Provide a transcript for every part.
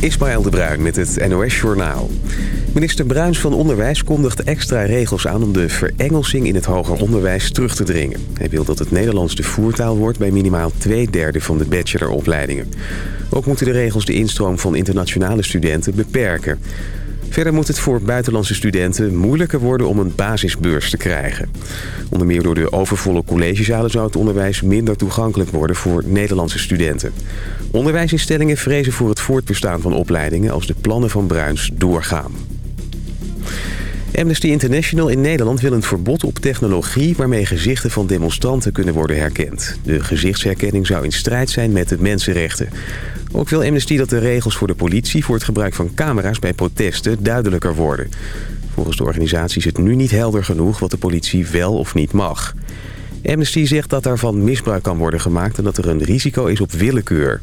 Ismaël de Bruin met het NOS Journaal. Minister Bruins van Onderwijs kondigt extra regels aan... om de verengelsing in het hoger onderwijs terug te dringen. Hij wil dat het Nederlands de voertaal wordt... bij minimaal twee derde van de bacheloropleidingen. Ook moeten de regels de instroom van internationale studenten beperken. Verder moet het voor buitenlandse studenten moeilijker worden om een basisbeurs te krijgen. Onder meer door de overvolle collegezalen zou het onderwijs minder toegankelijk worden voor Nederlandse studenten. Onderwijsinstellingen vrezen voor het voortbestaan van opleidingen als de plannen van Bruins doorgaan. Amnesty International in Nederland wil een verbod op technologie... waarmee gezichten van demonstranten kunnen worden herkend. De gezichtsherkenning zou in strijd zijn met de mensenrechten. Ook wil Amnesty dat de regels voor de politie... voor het gebruik van camera's bij protesten duidelijker worden. Volgens de organisatie is het nu niet helder genoeg... wat de politie wel of niet mag. Amnesty zegt dat daarvan misbruik kan worden gemaakt... en dat er een risico is op willekeur.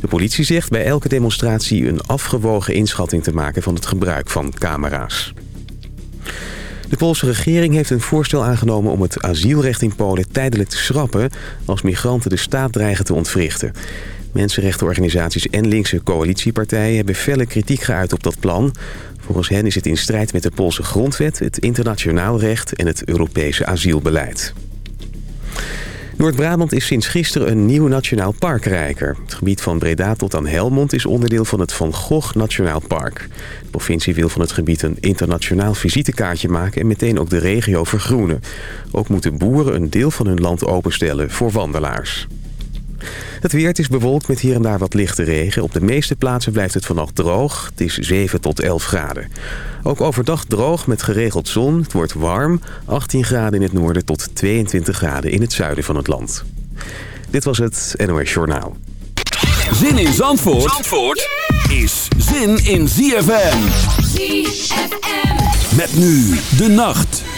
De politie zegt bij elke demonstratie een afgewogen inschatting te maken... van het gebruik van camera's. De Poolse regering heeft een voorstel aangenomen om het asielrecht in Polen tijdelijk te schrappen... als migranten de staat dreigen te ontwrichten. Mensenrechtenorganisaties en linkse coalitiepartijen hebben felle kritiek geuit op dat plan. Volgens hen is het in strijd met de Poolse grondwet, het internationaal recht en het Europese asielbeleid. Noord-Brabant is sinds gisteren een nieuw nationaal parkrijker. Het gebied van Breda tot aan Helmond is onderdeel van het Van Gogh Nationaal Park. De provincie wil van het gebied een internationaal visitekaartje maken... en meteen ook de regio vergroenen. Ook moeten boeren een deel van hun land openstellen voor wandelaars. Het weer het is bewolkt met hier en daar wat lichte regen. Op de meeste plaatsen blijft het vannacht droog. Het is 7 tot 11 graden. Ook overdag droog met geregeld zon. Het wordt warm. 18 graden in het noorden tot 22 graden in het zuiden van het land. Dit was het NOS Journaal. Zin in Zandvoort, Zandvoort is zin in ZFM. ZFM. Met nu de nacht.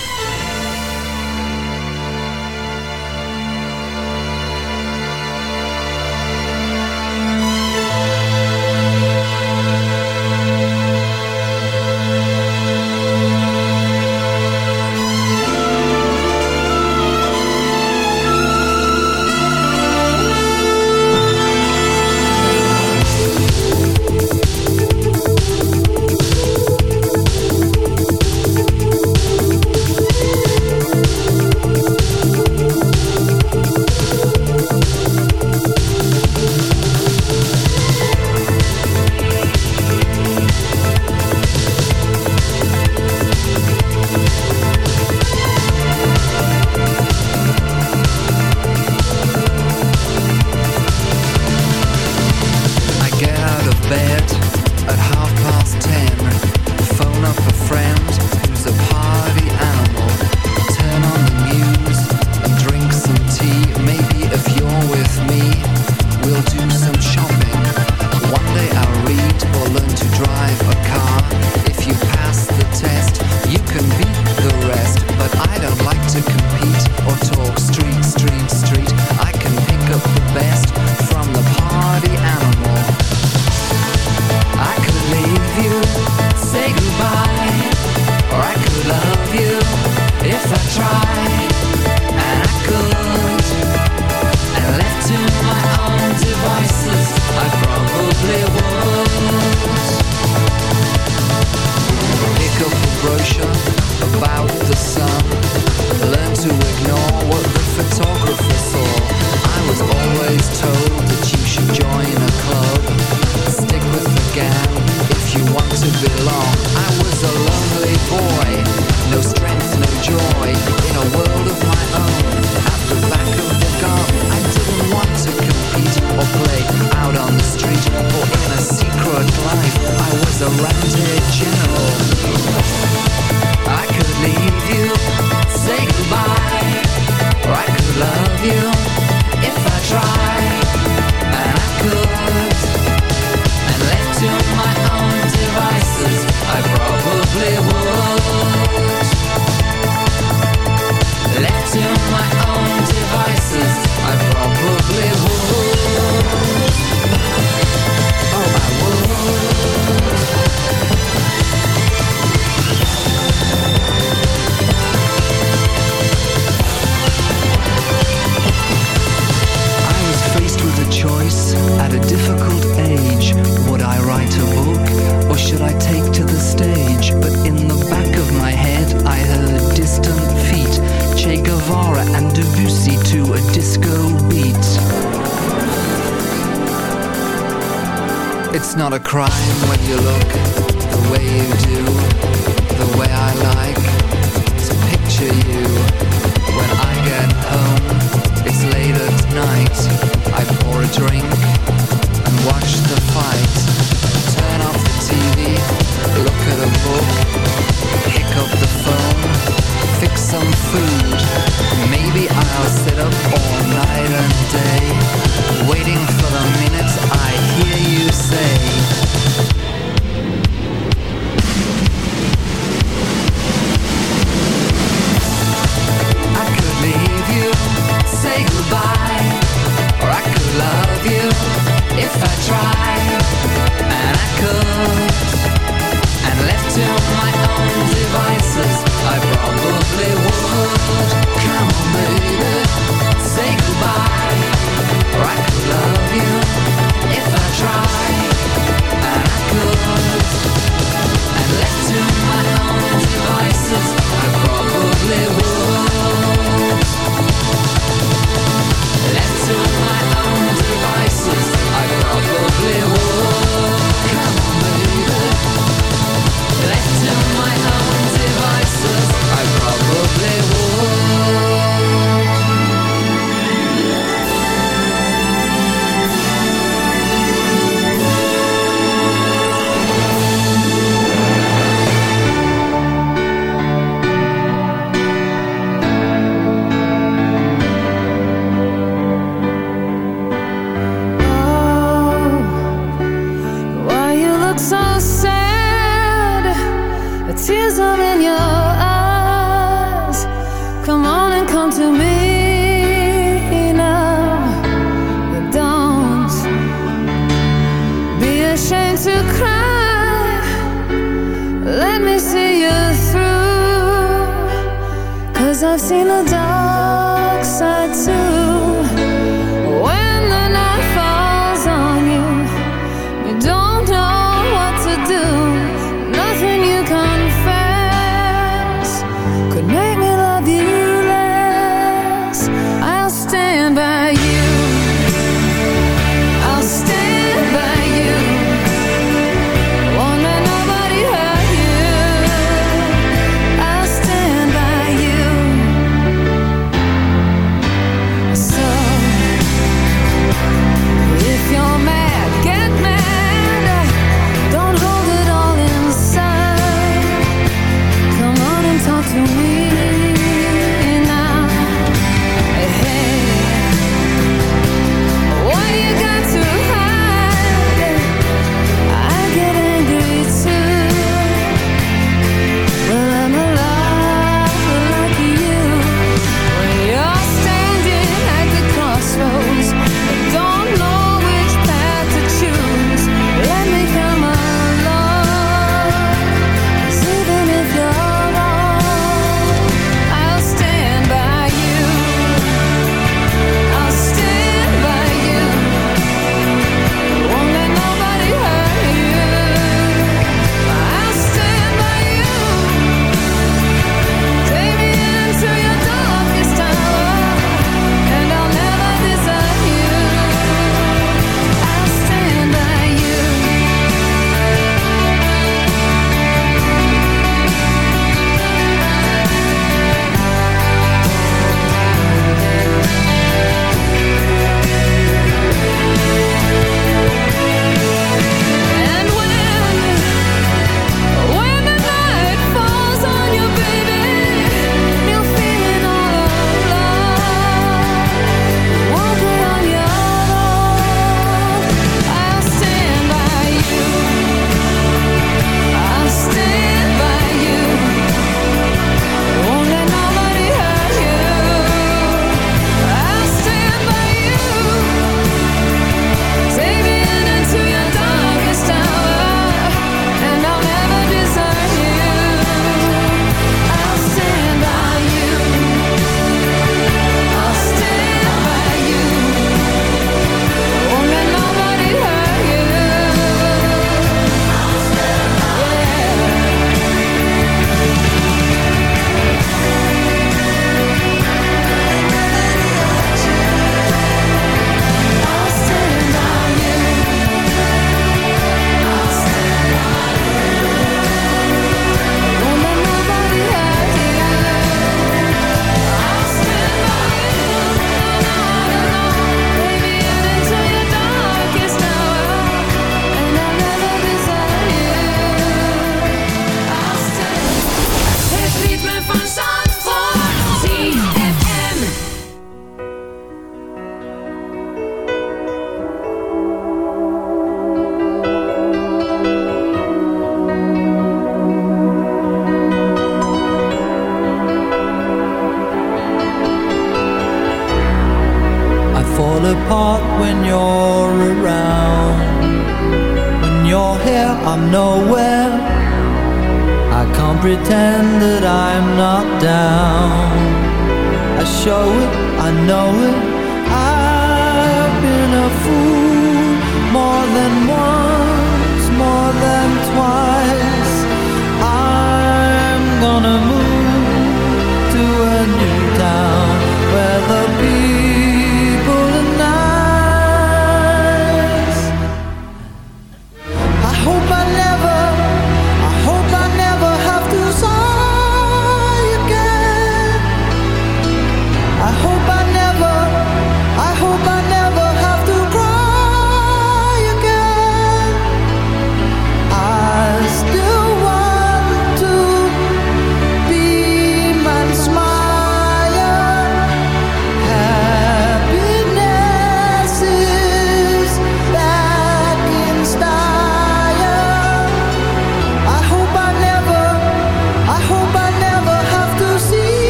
Maybe I'll sit up all night and day Waiting for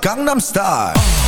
Gangnam Style.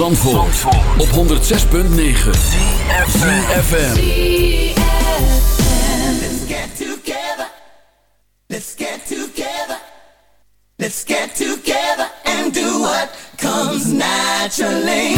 Zandvoort, op 106.9 ZFM Let's get together. Let's get together. Let's get together And do what comes naturally.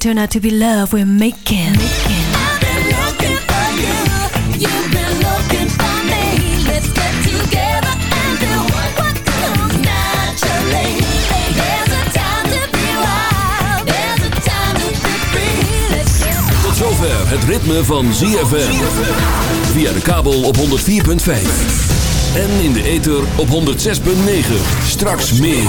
Turn out to be love we're making. you. Been looking for me. Let's get together and what Tot zover het ritme van ZFM. Via de kabel op 104.5. En in de ether op 106.9. Straks meer.